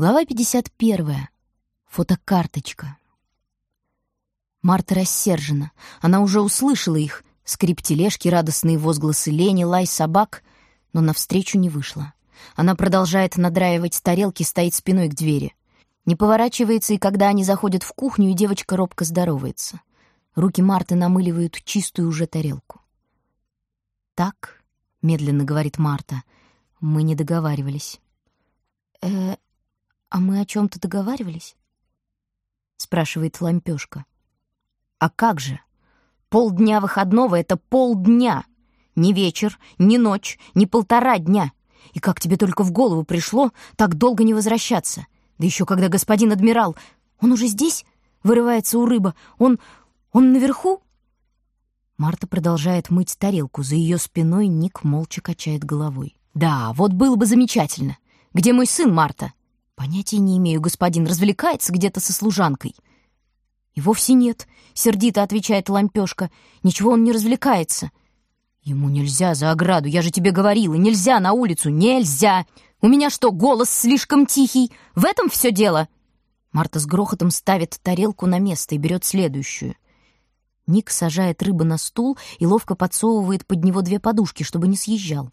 Глава 51. Фотокарточка. Марта рассержена. Она уже услышала их. Скрип тележки, радостные возгласы лени, лай собак, но навстречу не вышла. Она продолжает надраивать тарелки, стоит спиной к двери. Не поворачивается, и когда они заходят в кухню, и девочка робко здоровается. Руки Марты намыливают чистую уже тарелку. «Так», — медленно говорит Марта, — «мы не договаривались». «Э, а мы о чем то договаривались?» — спрашивает Лампёшка. «А как же? Полдня выходного — это полдня. Не вечер, не ночь, не полтора дня. И как тебе только в голову пришло так долго не возвращаться? Да еще когда господин адмирал... Он уже здесь?» — вырывается у рыба. «Он... он наверху?» Марта продолжает мыть тарелку. За ее спиной Ник молча качает головой. «Да, вот было бы замечательно. Где мой сын, Марта?» «Понятия не имею, господин. Развлекается где-то со служанкой». «И вовсе нет», — сердито отвечает лампёшка. «Ничего он не развлекается». «Ему нельзя за ограду, я же тебе говорила, нельзя на улицу, нельзя! У меня что, голос слишком тихий? В этом все дело?» Марта с грохотом ставит тарелку на место и берет следующую. Ник сажает рыбу на стул и ловко подсовывает под него две подушки, чтобы не съезжал.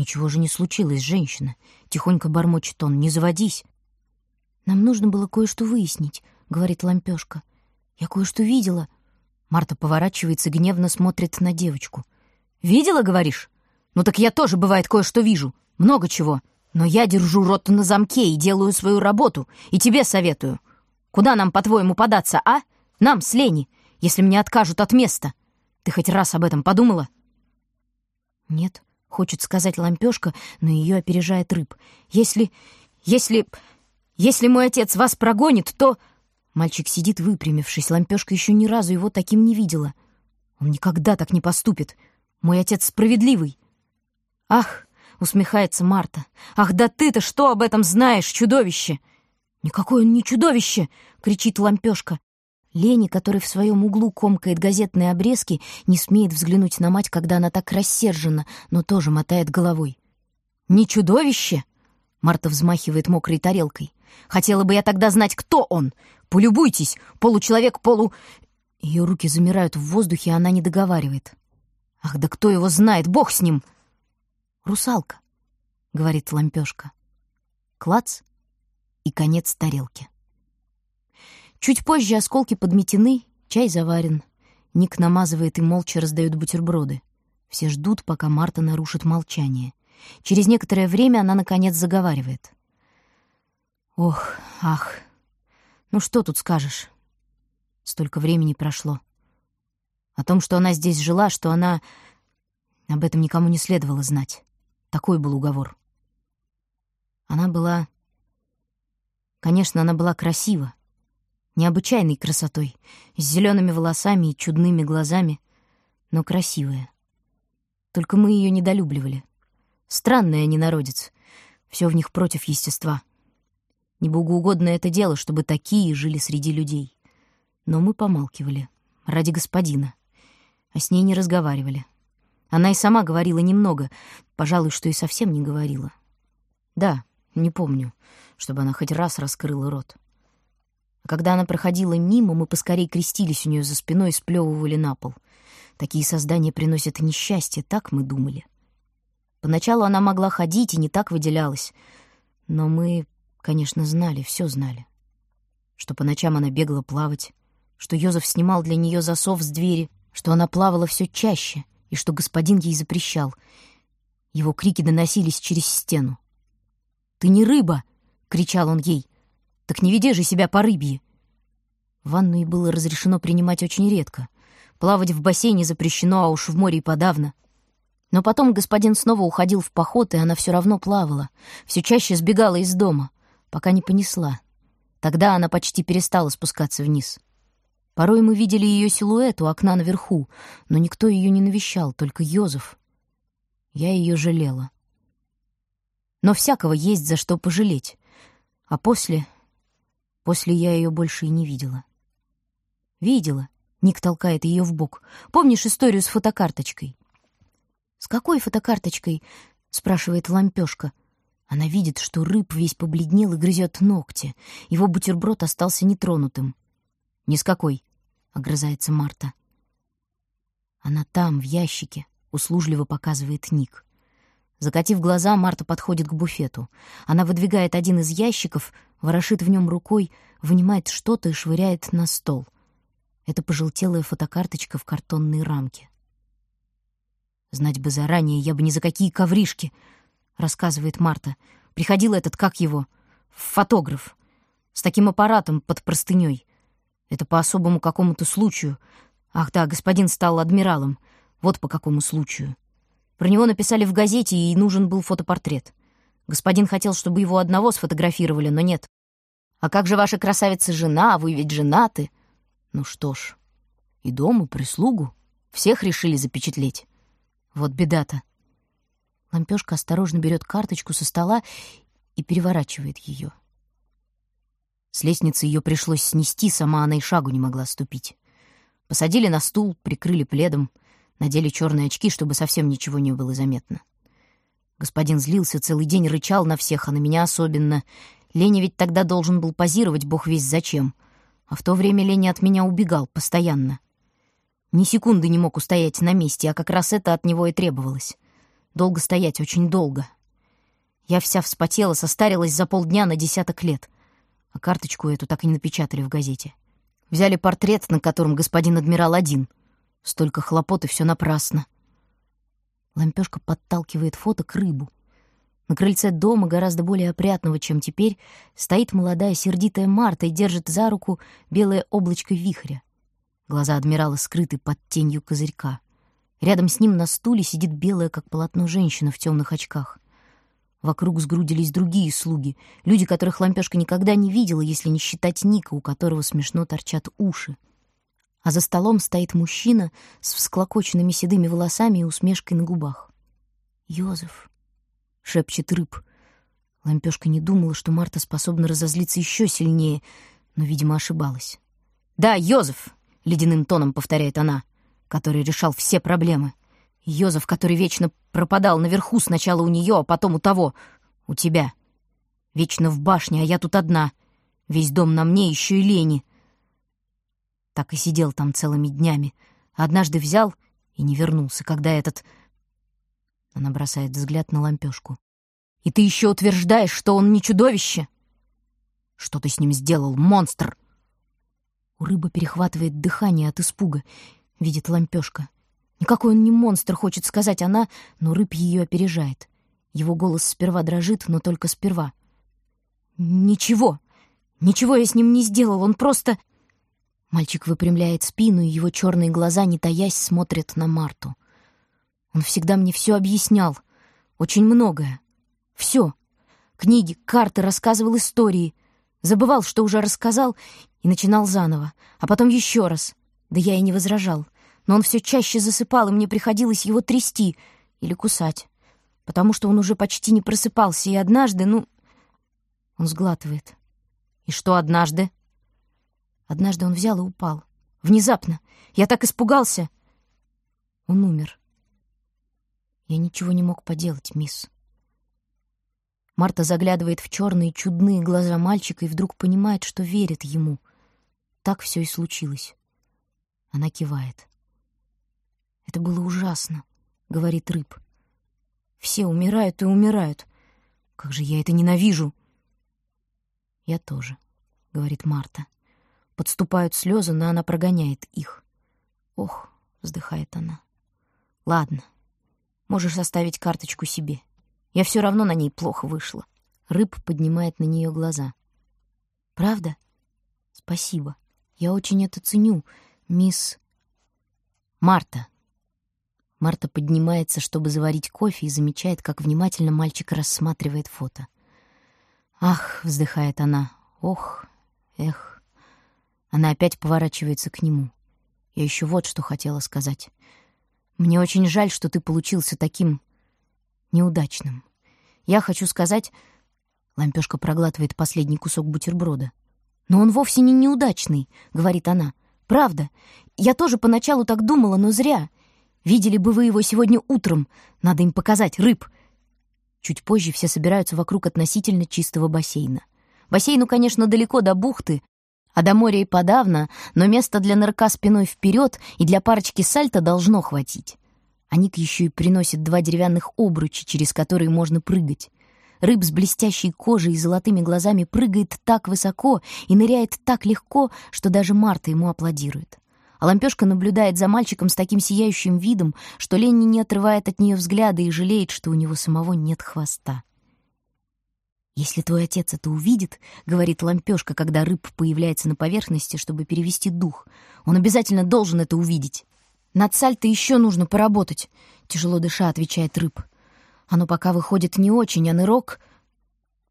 «Ничего же не случилось, женщина!» — тихонько бормочет он. «Не заводись!» «Нам нужно было кое-что выяснить», — говорит лампёшка. «Я кое-что видела». Марта поворачивается, гневно смотрит на девочку. «Видела, говоришь? Ну так я тоже, бывает, кое-что вижу. Много чего. Но я держу рот на замке и делаю свою работу. И тебе советую. Куда нам, по-твоему, податься, а? Нам с Лени, если мне откажут от места. Ты хоть раз об этом подумала?» «Нет», — хочет сказать лампёшка, но ее опережает рыб. «Если... если... если мой отец вас прогонит, то...» Мальчик сидит выпрямившись, лампёшка еще ни разу его таким не видела. Он никогда так не поступит. Мой отец справедливый. «Ах!» — усмехается Марта. «Ах, да ты-то что об этом знаешь, чудовище?» «Никакое он не чудовище!» — кричит лампёшка. Лени, который в своем углу комкает газетные обрезки, не смеет взглянуть на мать, когда она так рассержена, но тоже мотает головой. «Не чудовище?» — Марта взмахивает мокрой тарелкой. «Хотела бы я тогда знать, кто он! Полюбуйтесь! Получеловек, полу...» Ее руки замирают в воздухе, а она не договаривает. «Ах, да кто его знает! Бог с ним!» «Русалка», — говорит лампёшка. Клац и конец тарелки. Чуть позже осколки подметены, чай заварен. Ник намазывает и молча раздает бутерброды. Все ждут, пока Марта нарушит молчание. Через некоторое время она, наконец, заговаривает. «Ох, ах, ну что тут скажешь? Столько времени прошло. О том, что она здесь жила, что она... Об этом никому не следовало знать. Такой был уговор. Она была... Конечно, она была красива необычайной красотой, с зелеными волосами и чудными глазами, но красивая. Только мы ее недолюбливали. Странная ненародец. Все в них против естества. Небогоугодно это дело, чтобы такие жили среди людей. Но мы помалкивали. Ради господина. А с ней не разговаривали. Она и сама говорила немного. Пожалуй, что и совсем не говорила. Да, не помню, чтобы она хоть раз раскрыла рот. Когда она проходила мимо, мы поскорей крестились у нее за спиной и сплевывали на пол. Такие создания приносят несчастье, так мы думали. Поначалу она могла ходить и не так выделялась. Но мы, конечно, знали, все знали. Что по ночам она бегала плавать, что Йозеф снимал для нее засов с двери, что она плавала все чаще и что господин ей запрещал. Его крики доносились через стену. «Ты не рыба!» — кричал он ей. Так не веди же себя по рыбье. Ванну ей было разрешено принимать очень редко. Плавать в бассейне запрещено, а уж в море и подавно. Но потом господин снова уходил в поход, и она все равно плавала. Все чаще сбегала из дома, пока не понесла. Тогда она почти перестала спускаться вниз. Порой мы видели ее силуэт у окна наверху, но никто ее не навещал, только Йозеф. Я ее жалела. Но всякого есть за что пожалеть. А после После я ее больше и не видела. Видела. Ник толкает ее в бок. Помнишь историю с фотокарточкой? С какой фотокарточкой? спрашивает лампёшка. Она видит, что рыб весь побледнел и грызет ногти. Его бутерброд остался нетронутым. «Ни с какой», — огрызается Марта. Она там, в ящике, услужливо показывает Ник. Закатив глаза, Марта подходит к буфету. Она выдвигает один из ящиков, ворошит в нем рукой, вынимает что-то и швыряет на стол. Это пожелтелая фотокарточка в картонной рамке. «Знать бы заранее, я бы ни за какие ковришки», — рассказывает Марта. «Приходил этот, как его, фотограф, с таким аппаратом под простыней. Это по особому какому-то случаю. Ах да, господин стал адмиралом. Вот по какому случаю. Про него написали в газете, и нужен был фотопортрет. Господин хотел, чтобы его одного сфотографировали, но нет. А как же ваша красавица-жена, вы ведь женаты? Ну что ж, и дом, и прислугу. Всех решили запечатлеть. Вот беда-то. Лампёшка осторожно берет карточку со стола и переворачивает ее. С лестницы ее пришлось снести, сама она и шагу не могла ступить. Посадили на стул, прикрыли пледом, надели черные очки, чтобы совсем ничего не было заметно. Господин злился, целый день рычал на всех, а на меня особенно. Леня ведь тогда должен был позировать, бог весь зачем. А в то время Леня от меня убегал постоянно. Ни секунды не мог устоять на месте, а как раз это от него и требовалось. Долго стоять, очень долго. Я вся вспотела, состарилась за полдня на десяток лет. А карточку эту так и не напечатали в газете. Взяли портрет, на котором господин адмирал один. Столько хлопот, и все напрасно. Лампёшка подталкивает фото к рыбу. На крыльце дома, гораздо более опрятного, чем теперь, стоит молодая сердитая Марта и держит за руку белое облачко вихря. Глаза адмирала скрыты под тенью козырька. Рядом с ним на стуле сидит белая, как полотно, женщина в темных очках. Вокруг сгрудились другие слуги, люди, которых Лампешка никогда не видела, если не считать Ника, у которого смешно торчат уши. А за столом стоит мужчина с всклокоченными седыми волосами и усмешкой на губах. «Йозеф», — шепчет рыб. Лампешка не думала, что Марта способна разозлиться еще сильнее, но, видимо, ошибалась. «Да, Йозеф!» — ледяным тоном повторяет она, который решал все проблемы. Йозеф, который вечно пропадал наверху сначала у нее, а потом у того, у тебя. Вечно в башне, а я тут одна. Весь дом на мне, еще и лени. Так и сидел там целыми днями. Однажды взял и не вернулся, когда этот... Она бросает взгляд на лампешку. «И ты еще утверждаешь, что он не чудовище?» «Что ты с ним сделал, монстр?» У рыбы перехватывает дыхание от испуга. Видит лампёшка. Никакой он не монстр, хочет сказать она, но рыб ее опережает. Его голос сперва дрожит, но только сперва. «Ничего! Ничего я с ним не сделал, он просто...» Мальчик выпрямляет спину, и его черные глаза, не таясь, смотрят на Марту. Он всегда мне все объяснял. Очень многое. Все. Книги, карты, рассказывал истории. Забывал, что уже рассказал, и начинал заново, а потом еще раз. Да я и не возражал. Но он все чаще засыпал, и мне приходилось его трясти или кусать, потому что он уже почти не просыпался, и однажды, ну... Он сглатывает. И что однажды? Однажды он взял и упал. Внезапно. Я так испугался. Он умер. Я ничего не мог поделать, мисс. Марта заглядывает в черные чудные глаза мальчика и вдруг понимает, что верит ему — так все и случилось. Она кивает. «Это было ужасно», — говорит рыб. «Все умирают и умирают. Как же я это ненавижу!» «Я тоже», — говорит Марта. Подступают слезы, но она прогоняет их. «Ох», — вздыхает она. «Ладно, можешь оставить карточку себе. Я все равно на ней плохо вышла». Рыб поднимает на нее глаза. «Правда? Спасибо». Я очень это ценю, мисс... Марта. Марта поднимается, чтобы заварить кофе, и замечает, как внимательно мальчик рассматривает фото. «Ах!» — вздыхает она. «Ох! Эх!» Она опять поворачивается к нему. Я еще вот что хотела сказать. «Мне очень жаль, что ты получился таким... неудачным. Я хочу сказать...» Лампешка проглатывает последний кусок бутерброда. «Но он вовсе не неудачный», — говорит она. «Правда. Я тоже поначалу так думала, но зря. Видели бы вы его сегодня утром. Надо им показать рыб». Чуть позже все собираются вокруг относительно чистого бассейна. Бассейну, конечно, далеко до бухты, а до моря и подавно, но места для нырка спиной вперед и для парочки сальто должно хватить. А Ник еще и приносит два деревянных обруча, через которые можно прыгать. Рыб с блестящей кожей и золотыми глазами прыгает так высоко и ныряет так легко, что даже Марта ему аплодирует. А лампёшка наблюдает за мальчиком с таким сияющим видом, что Ленни не отрывает от нее взгляда и жалеет, что у него самого нет хвоста. «Если твой отец это увидит, — говорит лампёшка, когда рыб появляется на поверхности, чтобы перевести дух, — он обязательно должен это увидеть. Над сальто еще нужно поработать, — тяжело дыша отвечает рыб. Оно пока выходит не очень, а нырок...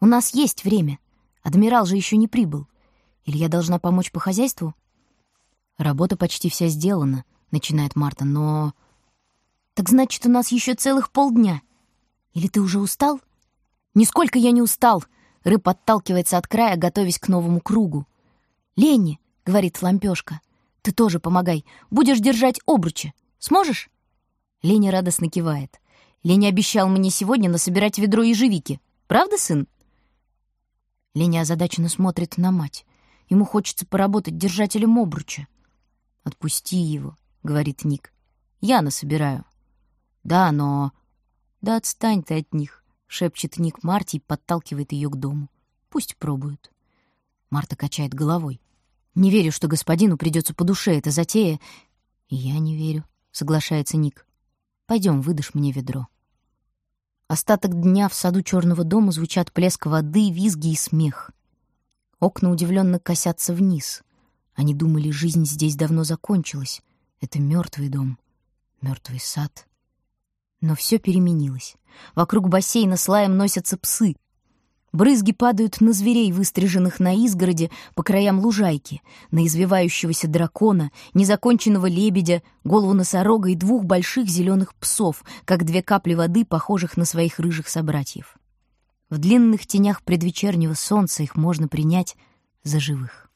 У нас есть время. Адмирал же еще не прибыл. Или я должна помочь по хозяйству? Работа почти вся сделана, — начинает Марта, но... Так значит, у нас еще целых полдня. Или ты уже устал? Нисколько я не устал. Рыб отталкивается от края, готовясь к новому кругу. «Ленни», — говорит лампёшка, — «ты тоже помогай. Будешь держать обручи. Сможешь?» Леня радостно кивает. Леня обещал мне сегодня насобирать ведро ежевики. Правда, сын?» Леня озадаченно смотрит на мать. Ему хочется поработать держателем обруча. «Отпусти его», — говорит Ник. «Я насобираю». «Да, но...» «Да отстань ты от них», — шепчет Ник Марти и подталкивает ее к дому. «Пусть пробуют». Марта качает головой. «Не верю, что господину придется по душе эта затея». «Я не верю», — соглашается Ник. Пойдем, выдашь мне ведро». Остаток дня в саду черного дома звучат плеск воды, визги и смех. Окна удивленно косятся вниз. Они думали, жизнь здесь давно закончилась. Это мертвый дом, мертвый сад. Но все переменилось. Вокруг бассейна с лаем носятся псы. Брызги падают на зверей, выстриженных на изгороде по краям лужайки, на извивающегося дракона, незаконченного лебедя, голову носорога и двух больших зеленых псов, как две капли воды, похожих на своих рыжих собратьев. В длинных тенях предвечернего солнца их можно принять за живых.